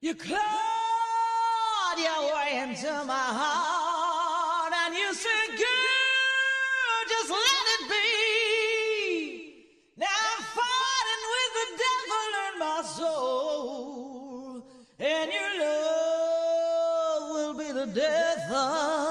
You clawed your way into my heart and you said, girl, just let it be. Now I'm fighting with the devil in my soul and your love will be the death of me.